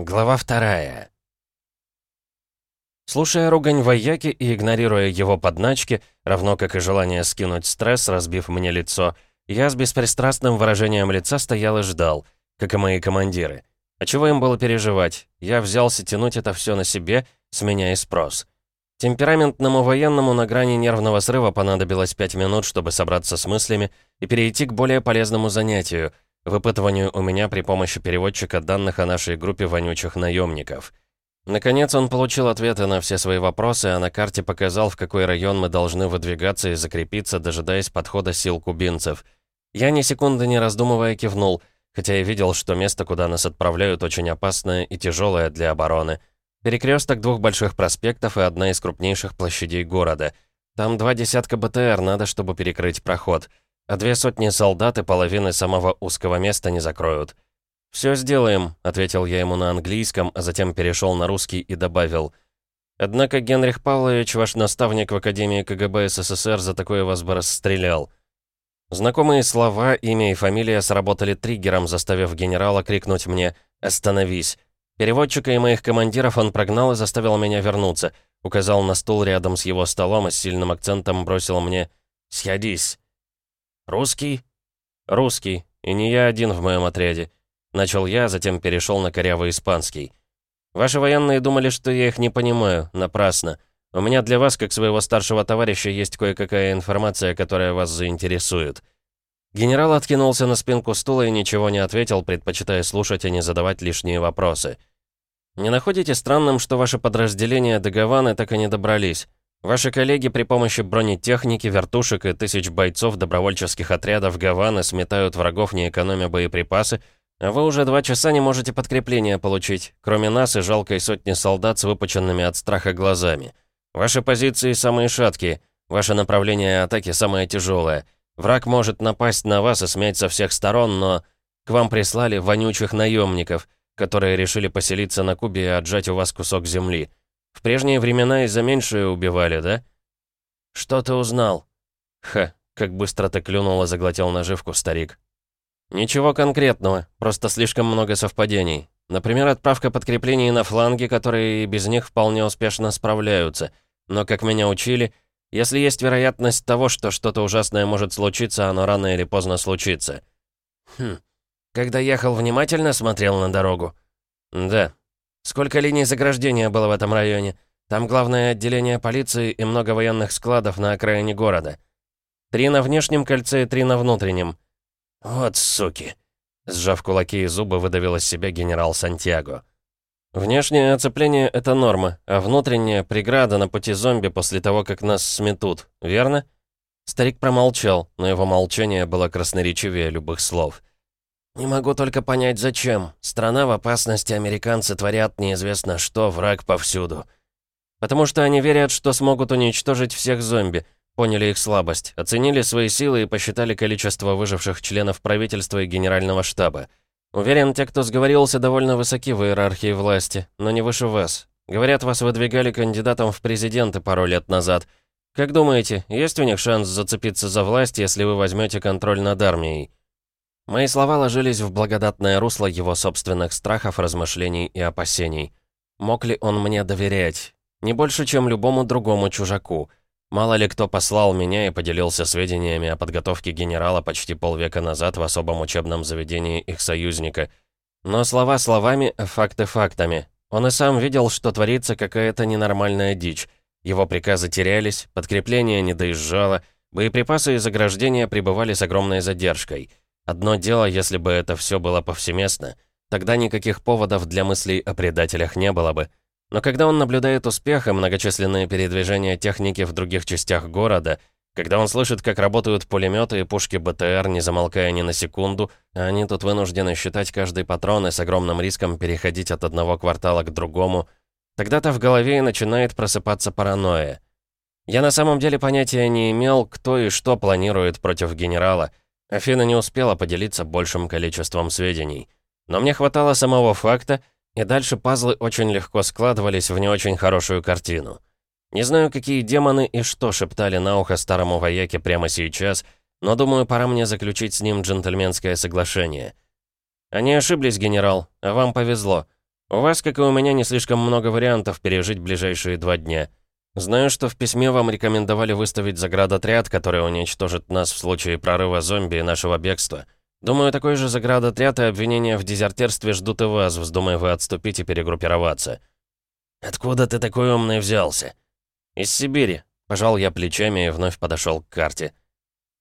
Глава вторая. Слушая ругань вояки и игнорируя его подначки, равно как и желание скинуть стресс, разбив мне лицо, я с беспристрастным выражением лица стоял и ждал, как и мои командиры. А чего им было переживать? Я взялся тянуть это все на себе, с меня и спрос. Темпераментному военному на грани нервного срыва понадобилось пять минут, чтобы собраться с мыслями и перейти к более полезному занятию — выпытыванию у меня при помощи переводчика данных о нашей группе вонючих наемников. Наконец он получил ответы на все свои вопросы, а на карте показал, в какой район мы должны выдвигаться и закрепиться, дожидаясь подхода сил кубинцев. Я ни секунды не раздумывая кивнул, хотя и видел, что место, куда нас отправляют, очень опасное и тяжелое для обороны. Перекресток двух больших проспектов и одна из крупнейших площадей города. Там два десятка БТР надо, чтобы перекрыть проход — а две сотни солдат и половины самого узкого места не закроют. «Все сделаем», — ответил я ему на английском, а затем перешел на русский и добавил. «Однако Генрих Павлович, ваш наставник в Академии КГБ СССР, за такое вас бы расстрелял». Знакомые слова, имя и фамилия сработали триггером, заставив генерала крикнуть мне «Остановись!». Переводчика и моих командиров он прогнал и заставил меня вернуться. Указал на стул рядом с его столом и с сильным акцентом бросил мне «Сядись!». «Русский?» «Русский. И не я один в моем отряде». Начал я, затем перешел на корявый испанский. «Ваши военные думали, что я их не понимаю. Напрасно. У меня для вас, как своего старшего товарища, есть кое-какая информация, которая вас заинтересует». Генерал откинулся на спинку стула и ничего не ответил, предпочитая слушать и не задавать лишние вопросы. «Не находите странным, что ваши подразделения до Гаваны так и не добрались? Ваши коллеги при помощи бронетехники, вертушек и тысяч бойцов добровольческих отрядов Гаваны сметают врагов, не экономя боеприпасы, а вы уже два часа не можете подкрепления получить, кроме нас и жалкой сотни солдат с выпученными от страха глазами. Ваши позиции самые шаткие, ваше направление атаки самое тяжелое. Враг может напасть на вас и смять со всех сторон, но к вам прислали вонючих наемников, которые решили поселиться на Кубе и отжать у вас кусок земли. В прежние времена и за меньшее убивали, да? Что ты узнал? Ха, как быстро ты клюнул и заглотил наживку, старик. Ничего конкретного, просто слишком много совпадений. Например, отправка подкреплений на фланги, которые без них вполне успешно справляются. Но, как меня учили, если есть вероятность того, что что-то ужасное может случиться, оно рано или поздно случится. Хм. Когда ехал, внимательно смотрел на дорогу? Да, Сколько линий заграждения было в этом районе? Там главное отделение полиции и много военных складов на окраине города. Три на внешнем кольце и три на внутреннем. Вот суки. Сжав кулаки и зубы, выдавил из себя генерал Сантьяго. Внешнее оцепление — это норма, а внутренняя — преграда на пути зомби после того, как нас сметут, верно? Старик промолчал, но его молчание было красноречивее любых слов. «Не могу только понять, зачем. Страна в опасности, американцы творят неизвестно что, враг повсюду. Потому что они верят, что смогут уничтожить всех зомби, поняли их слабость, оценили свои силы и посчитали количество выживших членов правительства и генерального штаба. Уверен, те, кто сговорился, довольно высоки в иерархии власти, но не выше вас. Говорят, вас выдвигали кандидатом в президенты пару лет назад. Как думаете, есть у них шанс зацепиться за власть, если вы возьмете контроль над армией? Мои слова ложились в благодатное русло его собственных страхов, размышлений и опасений. Мог ли он мне доверять? Не больше, чем любому другому чужаку. Мало ли кто послал меня и поделился сведениями о подготовке генерала почти полвека назад в особом учебном заведении их союзника. Но слова словами, а факты фактами. Он и сам видел, что творится какая-то ненормальная дичь. Его приказы терялись, подкрепление не доезжало, боеприпасы и заграждения пребывали с огромной задержкой — Одно дело, если бы это все было повсеместно, тогда никаких поводов для мыслей о предателях не было бы. Но когда он наблюдает успех и многочисленные передвижения техники в других частях города, когда он слышит, как работают пулеметы и пушки БТР, не замолкая ни на секунду, а они тут вынуждены считать каждый патрон и с огромным риском переходить от одного квартала к другому, тогда-то в голове и начинает просыпаться паранойя. Я на самом деле понятия не имел, кто и что планирует против генерала — Афина не успела поделиться большим количеством сведений. Но мне хватало самого факта, и дальше пазлы очень легко складывались в не очень хорошую картину. Не знаю, какие демоны и что шептали на ухо старому вояке прямо сейчас, но думаю, пора мне заключить с ним джентльменское соглашение. Они ошиблись, генерал, а вам повезло. У вас, как и у меня, не слишком много вариантов пережить ближайшие два дня. Знаю, что в письме вам рекомендовали выставить заградотряд, который уничтожит нас в случае прорыва зомби и нашего бегства. Думаю, такой же заградотряд и обвинения в дезертирстве ждут и вас, вздумая вы отступить и перегруппироваться. Откуда ты такой умный взялся? Из Сибири. Пожал я плечами и вновь подошел к карте.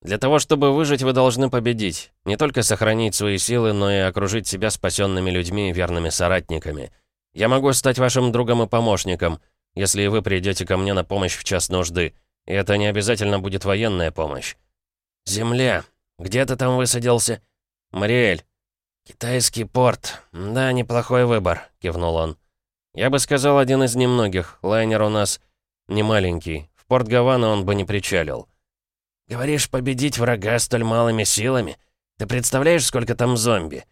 Для того, чтобы выжить, вы должны победить. Не только сохранить свои силы, но и окружить себя спасенными людьми и верными соратниками. Я могу стать вашим другом и помощником, если вы придете ко мне на помощь в час нужды. И это не обязательно будет военная помощь. Земля. Где ты там высадился? Мариэль. Китайский порт. Да, неплохой выбор, кивнул он. Я бы сказал, один из немногих. Лайнер у нас не маленький. В порт Гавана он бы не причалил. «Говоришь, победить врага столь малыми силами? Ты представляешь, сколько там зомби?»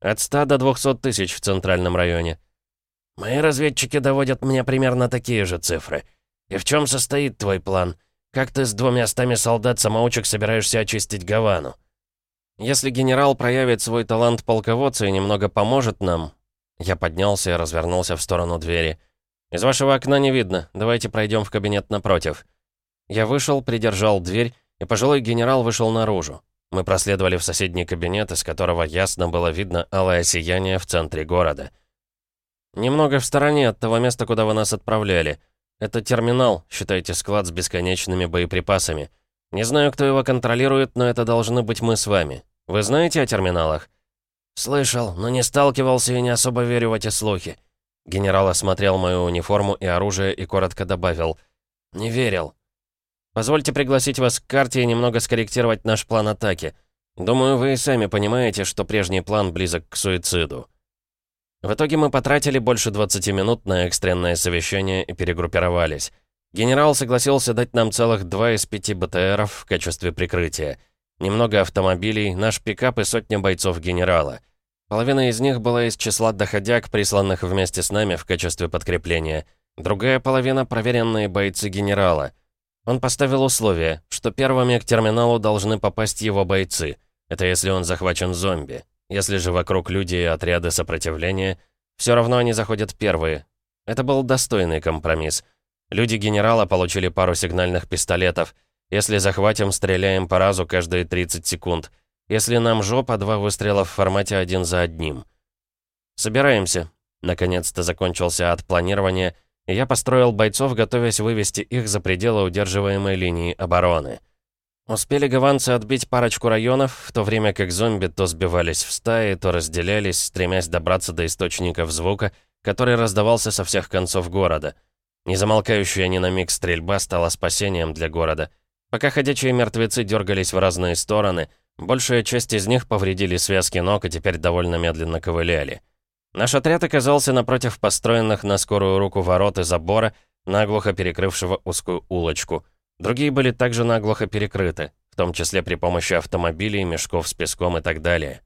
«От 100 до 200 тысяч в центральном районе». «Мои разведчики доводят мне примерно такие же цифры. И в чем состоит твой план? Как ты с двумя стами солдат-самоучек собираешься очистить Гавану?» «Если генерал проявит свой талант полководца и немного поможет нам...» Я поднялся и развернулся в сторону двери. «Из вашего окна не видно. Давайте пройдем в кабинет напротив». Я вышел, придержал дверь и пожилой генерал вышел наружу. Мы проследовали в соседний кабинет, из которого ясно было видно алое сияние в центре города. «Немного в стороне от того места, куда вы нас отправляли. Это терминал, считайте, склад с бесконечными боеприпасами. Не знаю, кто его контролирует, но это должны быть мы с вами. Вы знаете о терминалах?» «Слышал, но не сталкивался и не особо верю в эти слухи». Генерал осмотрел мою униформу и оружие и коротко добавил. «Не верил. Позвольте пригласить вас к карте и немного скорректировать наш план атаки. Думаю, вы и сами понимаете, что прежний план близок к суициду. В итоге мы потратили больше 20 минут на экстренное совещание и перегруппировались. Генерал согласился дать нам целых два из пяти БТРов в качестве прикрытия. Немного автомобилей, наш пикап и сотня бойцов генерала. Половина из них была из числа доходяг, присланных вместе с нами в качестве подкрепления. Другая половина — проверенные бойцы генерала — он поставил условие, что первыми к терминалу должны попасть его бойцы. Это если он захвачен зомби. Если же вокруг люди и отряды сопротивления, все равно они заходят первые. Это был достойный компромисс. Люди генерала получили пару сигнальных пистолетов. Если захватим, стреляем по разу каждые 30 секунд. Если нам жопа, два выстрела в формате один за одним. Собираемся. Наконец-то закончился от планирования, я построил бойцов, готовясь вывести их за пределы удерживаемой линии обороны. Успели гаванцы отбить парочку районов, в то время как зомби то сбивались в стаи, то разделялись, стремясь добраться до источников звука, который раздавался со всех концов города. Незамолкающая ни на миг стрельба стала спасением для города. Пока ходячие мертвецы дергались в разные стороны, большая часть из них повредили связки ног и теперь довольно медленно ковыляли. Наш отряд оказался напротив построенных на скорую руку ворот и забора, наглухо перекрывшего узкую улочку. Другие были также наглухо перекрыты, в том числе при помощи автомобилей, мешков с песком и так далее.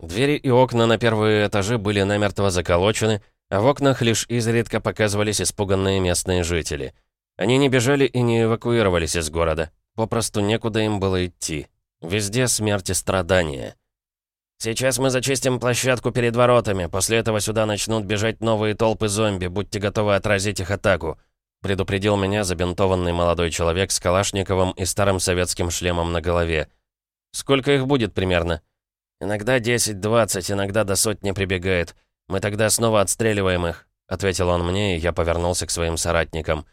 Двери и окна на первые этажи были намертво заколочены, а в окнах лишь изредка показывались испуганные местные жители. Они не бежали и не эвакуировались из города. Попросту некуда им было идти. Везде смерть и страдания. «Сейчас мы зачистим площадку перед воротами. После этого сюда начнут бежать новые толпы зомби. Будьте готовы отразить их атаку», — предупредил меня забинтованный молодой человек с Калашниковым и старым советским шлемом на голове. «Сколько их будет примерно?» «Иногда 10-20, иногда до сотни прибегает. Мы тогда снова отстреливаем их», — ответил он мне, и я повернулся к своим соратникам.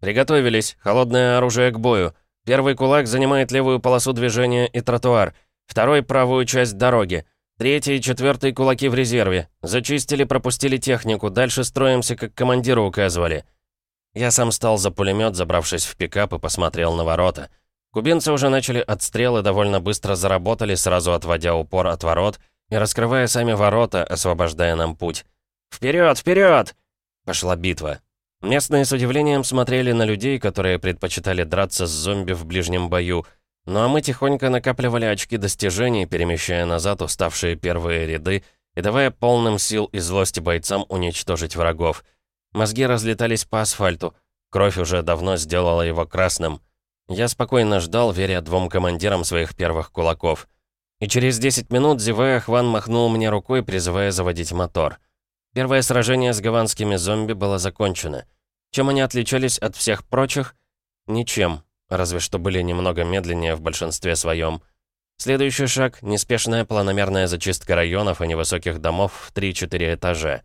«Приготовились. Холодное оружие к бою. Первый кулак занимает левую полосу движения и тротуар. Второй — правую часть дороги. Третий и четвертый кулаки в резерве. Зачистили, пропустили технику. Дальше строимся, как командиру указывали. Я сам стал за пулемет, забравшись в пикап и посмотрел на ворота. Кубинцы уже начали отстрелы, довольно быстро заработали, сразу отводя упор от ворот и раскрывая сами ворота, освобождая нам путь. «Вперед, вперед!» Пошла битва. Местные с удивлением смотрели на людей, которые предпочитали драться с зомби в ближнем бою, ну а мы тихонько накапливали очки достижений, перемещая назад уставшие первые ряды и давая полным сил и злости бойцам уничтожить врагов. Мозги разлетались по асфальту. Кровь уже давно сделала его красным. Я спокойно ждал, веря двум командирам своих первых кулаков. И через 10 минут, зевая, Хван махнул мне рукой, призывая заводить мотор. Первое сражение с гаванскими зомби было закончено. Чем они отличались от всех прочих? Ничем, разве что были немного медленнее в большинстве своем. Следующий шаг — неспешная планомерная зачистка районов и невысоких домов в 3-4 этажа.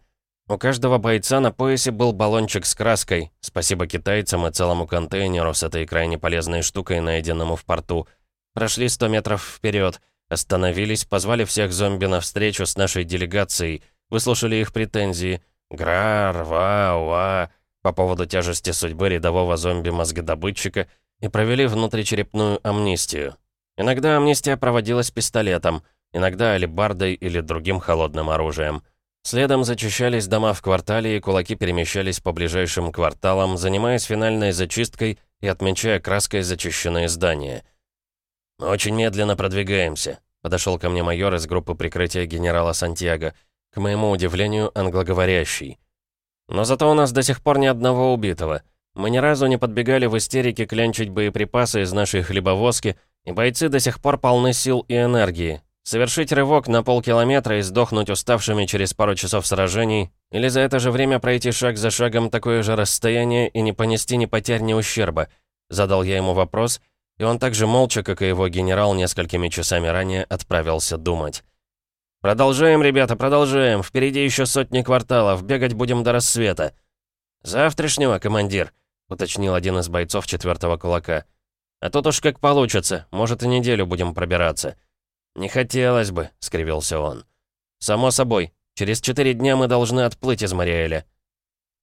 У каждого бойца на поясе был баллончик с краской, спасибо китайцам и целому контейнеру с этой крайне полезной штукой, найденному в порту. Прошли 100 метров вперед, остановились, позвали всех зомби на встречу с нашей делегацией, выслушали их претензии. Грар, ва, ва, по поводу тяжести судьбы рядового зомби-мозгодобытчика и провели внутричерепную амнистию. Иногда амнистия проводилась пистолетом, иногда алебардой или другим холодным оружием. Следом зачищались дома в квартале, и кулаки перемещались по ближайшим кварталам, занимаясь финальной зачисткой и отмечая краской зачищенные здания. «Мы очень медленно продвигаемся», — подошел ко мне майор из группы прикрытия генерала Сантьяго, к моему удивлению, англоговорящий. «Но зато у нас до сих пор ни одного убитого. Мы ни разу не подбегали в истерике клянчить боеприпасы из нашей хлебовозки, и бойцы до сих пор полны сил и энергии, Совершить рывок на полкилометра и сдохнуть уставшими через пару часов сражений, или за это же время пройти шаг за шагом такое же расстояние и не понести ни потерь, ни ущерба? Задал я ему вопрос, и он также молча, как и его генерал несколькими часами ранее, отправился думать. «Продолжаем, ребята, продолжаем. Впереди еще сотни кварталов. Бегать будем до рассвета». «Завтрашнего, командир», — уточнил один из бойцов четвертого кулака. «А тут уж как получится. Может, и неделю будем пробираться». «Не хотелось бы», — скривился он. «Само собой. Через четыре дня мы должны отплыть из Мариэля.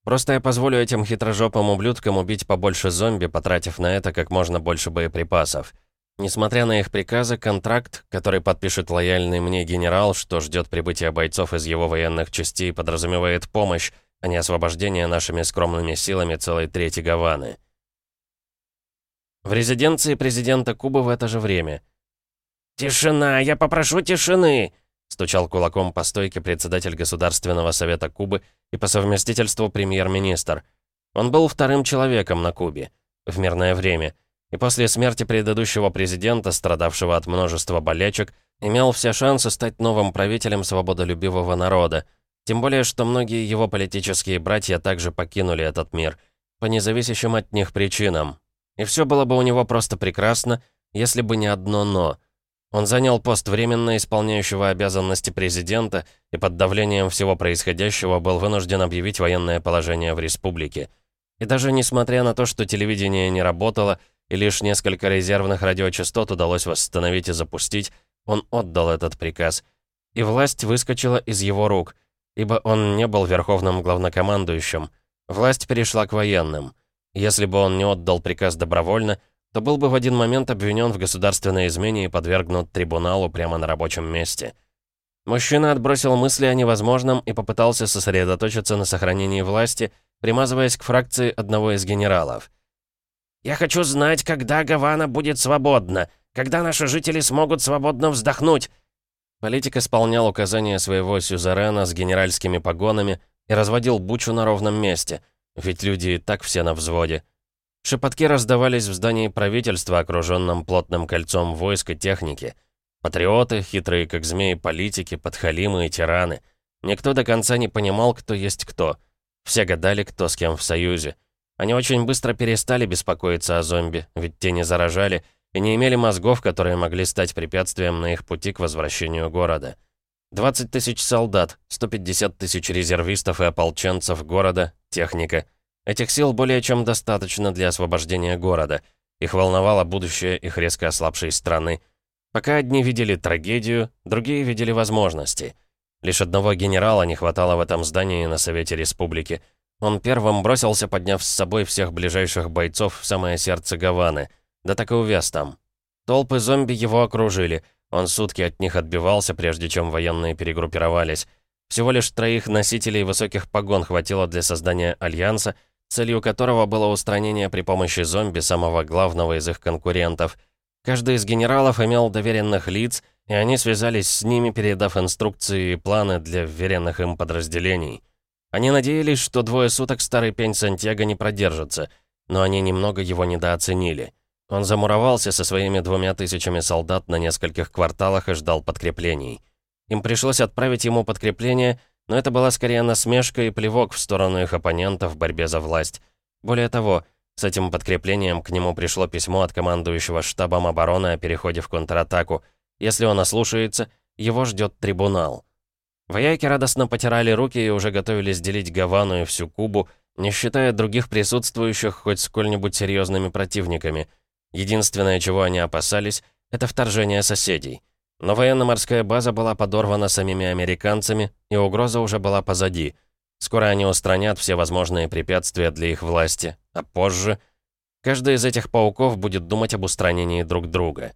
Просто я позволю этим хитрожопым ублюдкам убить побольше зомби, потратив на это как можно больше боеприпасов. Несмотря на их приказы, контракт, который подпишет лояльный мне генерал, что ждет прибытия бойцов из его военных частей, подразумевает помощь, а не освобождение нашими скромными силами целой трети Гаваны. В резиденции президента Кубы в это же время — «Тишина! Я попрошу тишины!» стучал кулаком по стойке председатель Государственного совета Кубы и по совместительству премьер-министр. Он был вторым человеком на Кубе в мирное время, и после смерти предыдущего президента, страдавшего от множества болячек, имел все шансы стать новым правителем свободолюбивого народа, тем более, что многие его политические братья также покинули этот мир, по независящим от них причинам. И все было бы у него просто прекрасно, если бы не одно «но». Он занял пост временно исполняющего обязанности президента и под давлением всего происходящего был вынужден объявить военное положение в республике. И даже несмотря на то, что телевидение не работало и лишь несколько резервных радиочастот удалось восстановить и запустить, он отдал этот приказ. И власть выскочила из его рук, ибо он не был верховным главнокомандующим. Власть перешла к военным. Если бы он не отдал приказ добровольно, то был бы в один момент обвинен в государственной измене и подвергнут трибуналу прямо на рабочем месте. Мужчина отбросил мысли о невозможном и попытался сосредоточиться на сохранении власти, примазываясь к фракции одного из генералов. «Я хочу знать, когда Гавана будет свободна, когда наши жители смогут свободно вздохнуть!» Политик исполнял указания своего сюзерена с генеральскими погонами и разводил бучу на ровном месте, ведь люди и так все на взводе. Шепотки раздавались в здании правительства, окруженном плотным кольцом войск и техники. Патриоты, хитрые как змеи политики, подхалимы и тираны. Никто до конца не понимал, кто есть кто. Все гадали, кто с кем в союзе. Они очень быстро перестали беспокоиться о зомби, ведь те не заражали и не имели мозгов, которые могли стать препятствием на их пути к возвращению города. 20 тысяч солдат, 150 тысяч резервистов и ополченцев города, техника — Этих сил более чем достаточно для освобождения города. Их волновало будущее их резко ослабшей страны. Пока одни видели трагедию, другие видели возможности. Лишь одного генерала не хватало в этом здании на Совете Республики. Он первым бросился, подняв с собой всех ближайших бойцов в самое сердце Гаваны. Да так и увяз там. Толпы зомби его окружили. Он сутки от них отбивался, прежде чем военные перегруппировались. Всего лишь троих носителей высоких погон хватило для создания альянса, целью которого было устранение при помощи зомби самого главного из их конкурентов. Каждый из генералов имел доверенных лиц, и они связались с ними, передав инструкции и планы для вверенных им подразделений. Они надеялись, что двое суток старый пень Сантьяго не продержится, но они немного его недооценили. Он замуровался со своими двумя тысячами солдат на нескольких кварталах и ждал подкреплений. Им пришлось отправить ему подкрепление, Но это была скорее насмешка и плевок в сторону их оппонентов в борьбе за власть. Более того, с этим подкреплением к нему пришло письмо от командующего штабом обороны о переходе в контратаку. Если он ослушается, его ждет трибунал. Вояки радостно потирали руки и уже готовились делить Гавану и всю Кубу, не считая других присутствующих хоть сколь-нибудь серьезными противниками. Единственное, чего они опасались, это вторжение соседей. Но военно-морская база была подорвана самими американцами, и угроза уже была позади. Скоро они устранят все возможные препятствия для их власти, а позже... Каждый из этих пауков будет думать об устранении друг друга.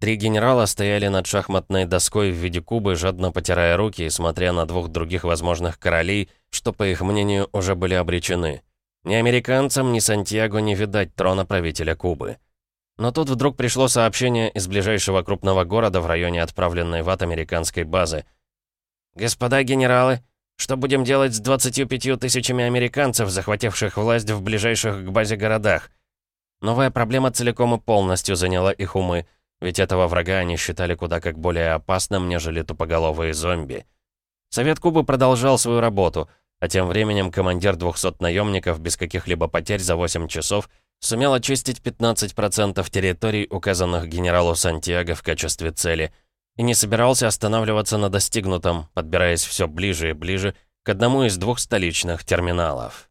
Три генерала стояли над шахматной доской в виде кубы, жадно потирая руки и смотря на двух других возможных королей, что, по их мнению, уже были обречены. Ни американцам, ни Сантьяго не видать трона правителя Кубы. Но тут вдруг пришло сообщение из ближайшего крупного города в районе отправленной в ад американской базы. «Господа генералы, что будем делать с 25 тысячами американцев, захвативших власть в ближайших к базе городах?» Новая проблема целиком и полностью заняла их умы, ведь этого врага они считали куда как более опасным, нежели тупоголовые зомби. Совет Кубы продолжал свою работу, а тем временем командир 200 наемников без каких-либо потерь за 8 часов – сумел очистить 15% территорий, указанных генералу Сантьяго в качестве цели, и не собирался останавливаться на достигнутом, подбираясь все ближе и ближе к одному из двух столичных терминалов.